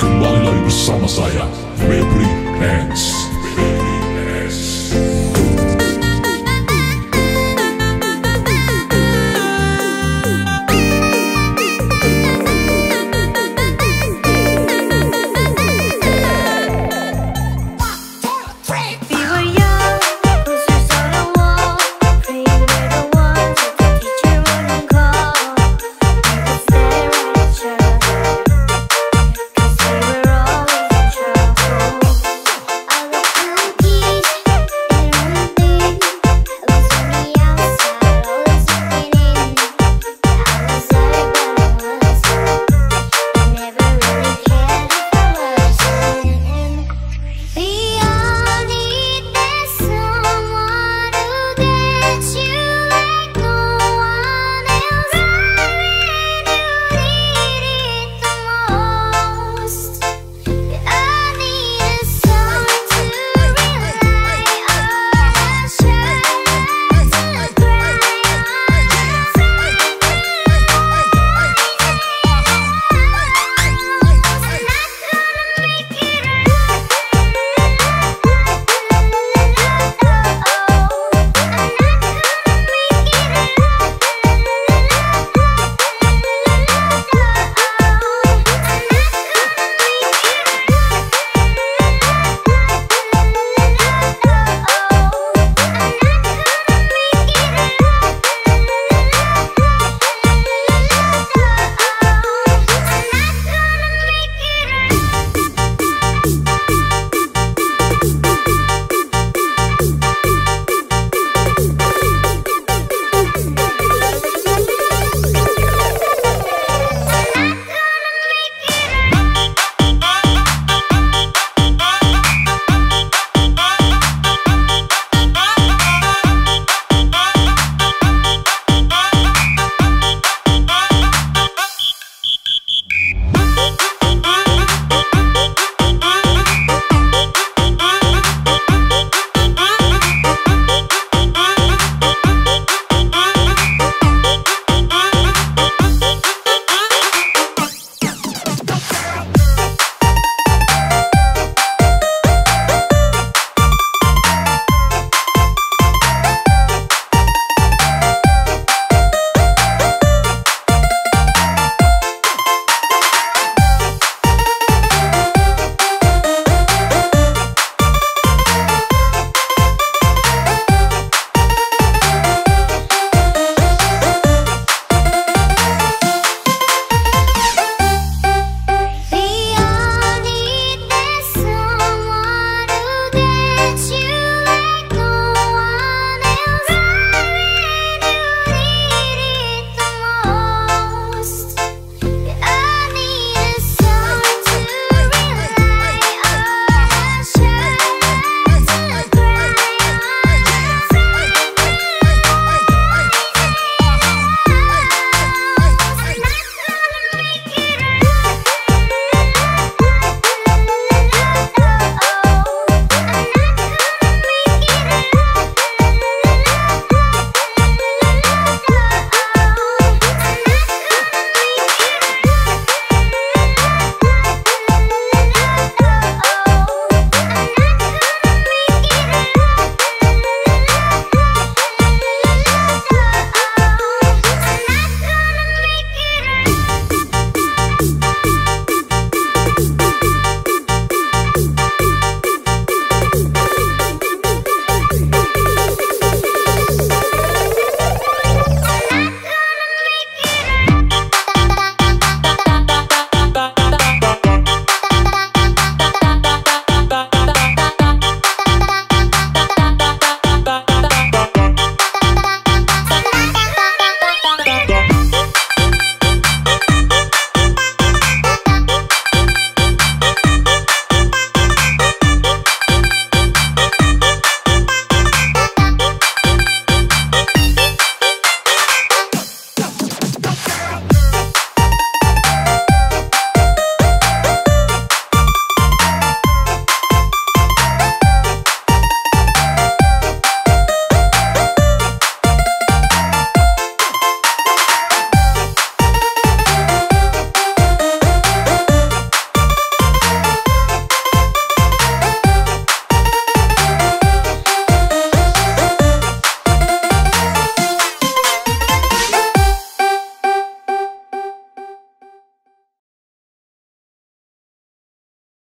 Kembali lagi bersama saya Febri Hands.